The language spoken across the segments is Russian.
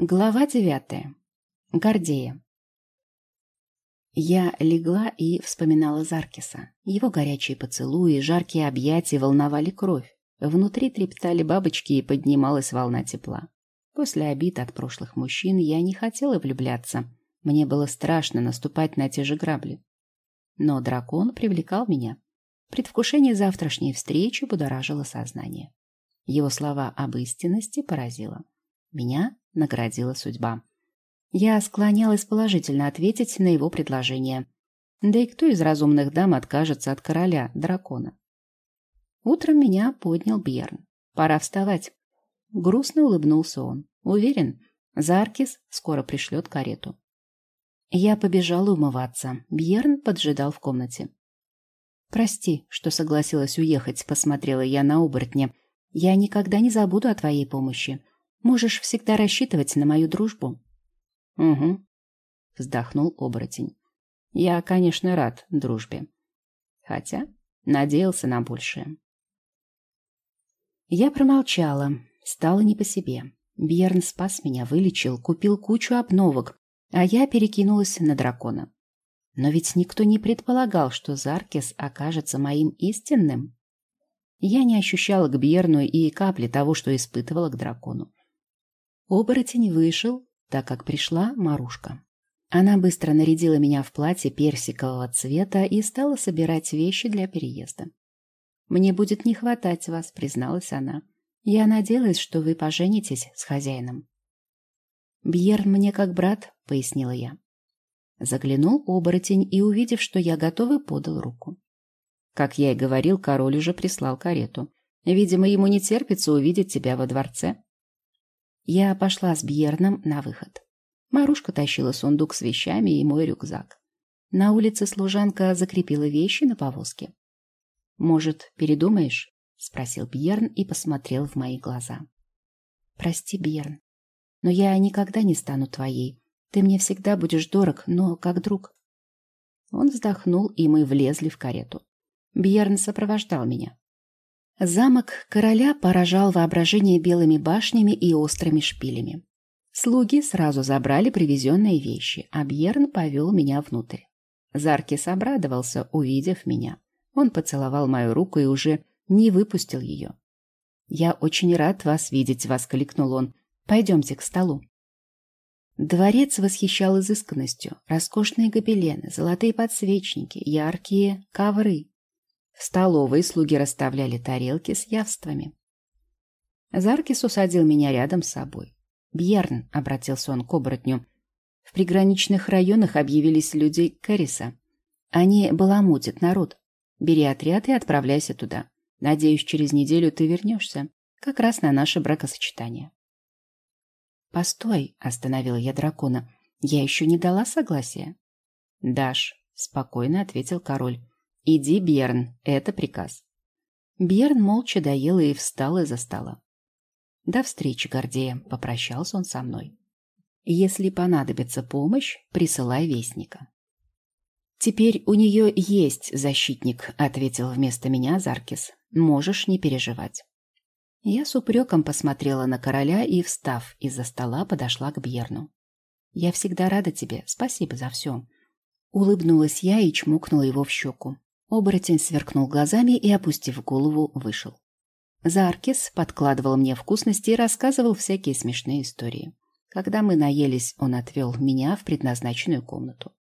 Глава девятая. Гордея. Я легла и вспоминала Заркиса. Его горячие поцелуи, жаркие объятия волновали кровь. Внутри трептали бабочки и поднималась волна тепла. После обид от прошлых мужчин я не хотела влюбляться. Мне было страшно наступать на те же грабли. Но дракон привлекал меня. Предвкушение завтрашней встречи будоражило сознание. Его слова об истинности поразило. Меня наградила судьба. Я склонялась положительно ответить на его предложение. Да и кто из разумных дам откажется от короля, дракона? Утром меня поднял Бьерн. Пора вставать. Грустно улыбнулся он. Уверен, Заркис скоро пришлет карету. Я побежала умываться. Бьерн поджидал в комнате. «Прости, что согласилась уехать», — посмотрела я на оборотня. «Я никогда не забуду о твоей помощи. Можешь всегда рассчитывать на мою дружбу. Угу, вздохнул оборотень. Я, конечно, рад дружбе. Хотя надеялся на большее. Я промолчала, стало не по себе. Бьерн спас меня, вылечил, купил кучу обновок, а я перекинулась на дракона. Но ведь никто не предполагал, что Заркис окажется моим истинным. Я не ощущала к Бьерну и капли того, что испытывала к дракону. Оборотень вышел, так как пришла Марушка. Она быстро нарядила меня в платье персикового цвета и стала собирать вещи для переезда. «Мне будет не хватать вас», — призналась она. «Я надеялась, что вы поженитесь с хозяином». «Бьерн мне как брат», — пояснила я. Заглянул оборотень и, увидев, что я готова, подал руку. Как я и говорил, король уже прислал карету. Видимо, ему не терпится увидеть тебя во дворце. Я пошла с Бьерном на выход. Марушка тащила сундук с вещами и мой рюкзак. На улице служанка закрепила вещи на повозке. «Может, передумаешь?» — спросил Бьерн и посмотрел в мои глаза. «Прости, Бьерн, но я никогда не стану твоей. Ты мне всегда будешь дорог, но как друг». Он вздохнул, и мы влезли в карету. Бьерн сопровождал меня. Замок короля поражал воображение белыми башнями и острыми шпилями. Слуги сразу забрали привезенные вещи, а Бьерн повел меня внутрь. Заркис обрадовался, увидев меня. Он поцеловал мою руку и уже не выпустил ее. «Я очень рад вас видеть», — воскликнул он. «Пойдемте к столу». Дворец восхищал изысканностью. Роскошные гобелены, золотые подсвечники, яркие ковры. В столовой слуги расставляли тарелки с явствами. Заркис усадил меня рядом с собой. «Бьерн», — обратился он к оборотню, — «в приграничных районах объявились люди Кэриса. Они баламутят народ. Бери отряд и отправляйся туда. Надеюсь, через неделю ты вернешься. Как раз на наше бракосочетание». «Постой», — остановила я дракона, — «я еще не дала согласия». «Дашь», — спокойно ответил король. «Иди, Бьерн, это приказ». Бьерн молча доел и встал из-за стола. «До встречи, Гордея», — попрощался он со мной. «Если понадобится помощь, присылай вестника». «Теперь у нее есть защитник», — ответил вместо меня Заркис. «Можешь не переживать». Я с упреком посмотрела на короля и, встав из-за стола, подошла к Бьерну. «Я всегда рада тебе. Спасибо за все». Улыбнулась я и чмокнула его в щеку. Оборотень сверкнул глазами и, опустив голову, вышел. Заркис подкладывал мне вкусности и рассказывал всякие смешные истории. Когда мы наелись, он отвел меня в предназначенную комнату.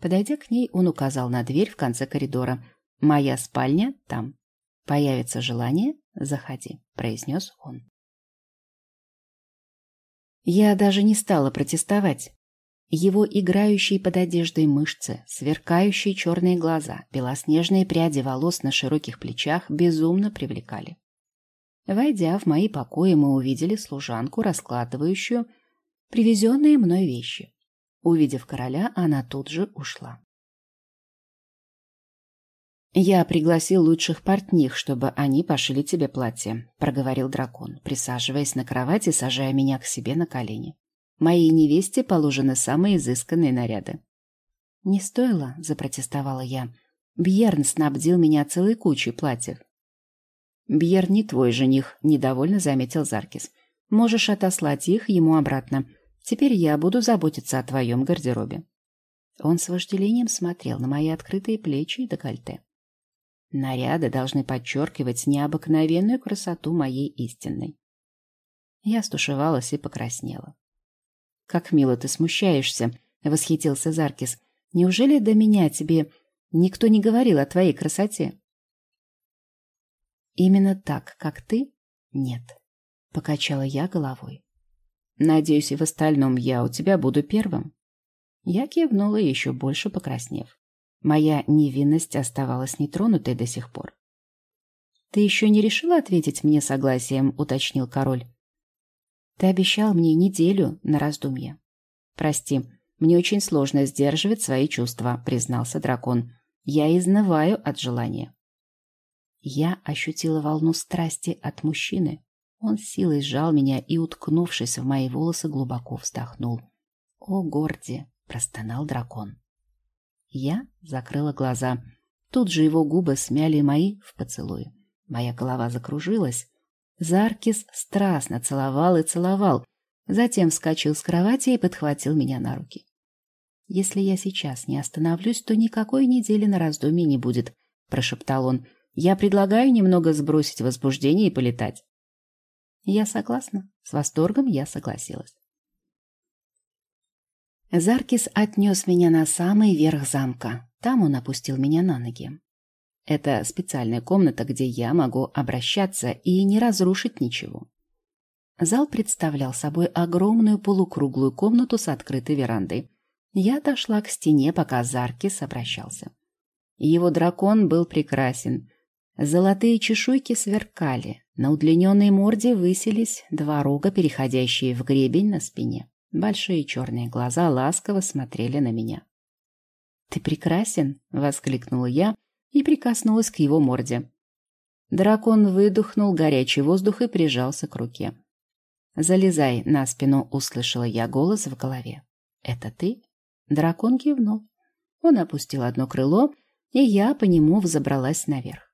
Подойдя к ней, он указал на дверь в конце коридора. «Моя спальня там. Появится желание — заходи», — произнес он. Я даже не стала протестовать. Его играющие под одеждой мышцы, сверкающие черные глаза, белоснежные пряди волос на широких плечах безумно привлекали. Войдя в мои покои, мы увидели служанку, раскладывающую привезенные мной вещи. Увидев короля, она тут же ушла. «Я пригласил лучших портних, чтобы они пошили тебе платье», — проговорил дракон, присаживаясь на кровати, сажая меня к себе на колени. Моей невесте положены самые изысканные наряды. «Не стоило», — запротестовала я. «Бьерн снабдил меня целой кучей платьев». «Бьерн не твой жених», — недовольно заметил Заркис. «Можешь отослать их ему обратно. Теперь я буду заботиться о твоем гардеробе. Он с вожделением смотрел на мои открытые плечи и декольте. Наряды должны подчеркивать необыкновенную красоту моей истинной. Я стушевалась и покраснела. «Как мило ты смущаешься!» — восхитился Заркис. «Неужели до меня тебе никто не говорил о твоей красоте?» «Именно так, как ты? Нет», — покачала я головой. «Надеюсь, и в остальном я у тебя буду первым». Я кивнула, еще больше покраснев. Моя невинность оставалась нетронутой до сих пор. «Ты еще не решила ответить мне согласием?» — уточнил король. «Ты обещал мне неделю на раздумье». «Прости, мне очень сложно сдерживать свои чувства», — признался дракон. «Я изнываю от желания». Я ощутила волну страсти от мужчины. Он силой сжал меня и, уткнувшись в мои волосы, глубоко вздохнул. «О, Горди!» — простонал дракон. Я закрыла глаза. Тут же его губы смяли мои в поцелуе. Моя голова закружилась. Заркис страстно целовал и целовал, затем вскочил с кровати и подхватил меня на руки. «Если я сейчас не остановлюсь, то никакой недели на раздумье не будет», — прошептал он. «Я предлагаю немного сбросить возбуждение и полетать». Я согласна. С восторгом я согласилась. Заркис отнес меня на самый верх замка. Там он опустил меня на ноги. Это специальная комната, где я могу обращаться и не разрушить ничего. Зал представлял собой огромную полукруглую комнату с открытой верандой. Я отошла к стене, пока Заркис обращался. Его дракон был прекрасен. Золотые чешуйки сверкали. На удлиненной морде высились два рога, переходящие в гребень на спине. Большие черные глаза ласково смотрели на меня. «Ты прекрасен!» — воскликнула я и прикоснулась к его морде. Дракон выдохнул горячий воздух и прижался к руке. «Залезай на спину», — услышала я голос в голове. «Это ты?» Дракон кивнул. Он опустил одно крыло, и я по нему взобралась наверх.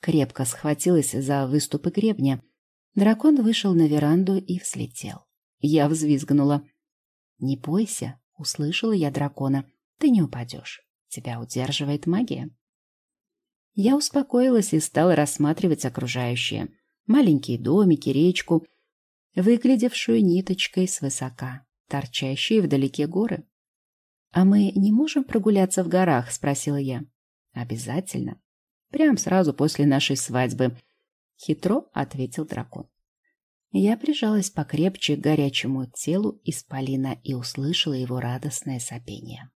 Крепко схватилась за выступы гребня. Дракон вышел на веранду и взлетел. Я взвизгнула. «Не бойся», — услышала я дракона. «Ты не упадешь. Тебя удерживает магия». Я успокоилась и стала рассматривать окружающее. Маленькие домики, речку, выглядевшую ниточкой свысока, торчащие вдалеке горы. «А мы не можем прогуляться в горах?» — спросила я. «Обязательно. Прям сразу после нашей свадьбы», — хитро ответил дракон. Я прижалась покрепче к горячему телу исполина и услышала его радостное сопение.